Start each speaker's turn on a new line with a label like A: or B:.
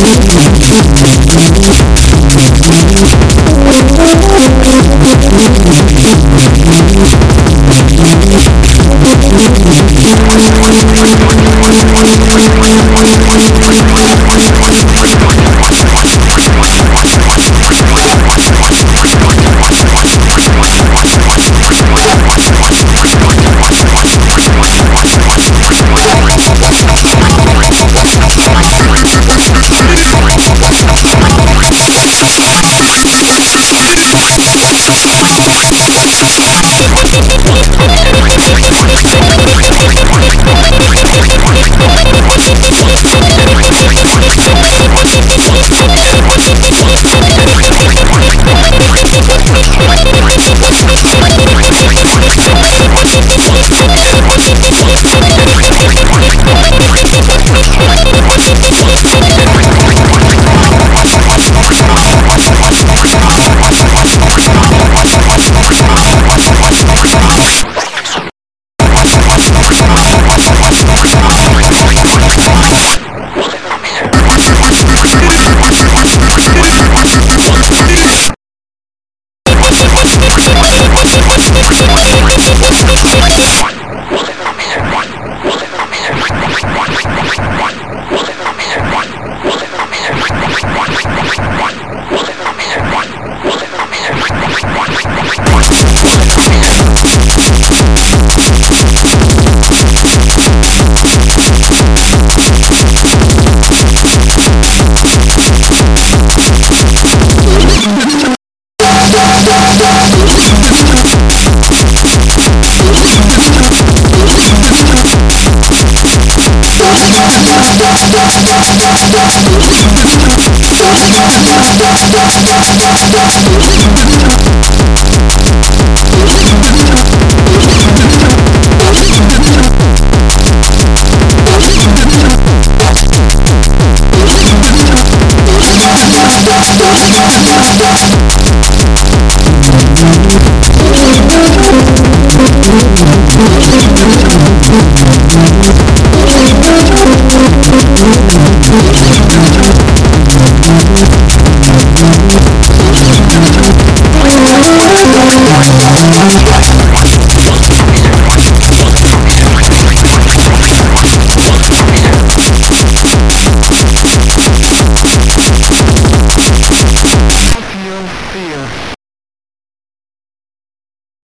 A: Thank you. you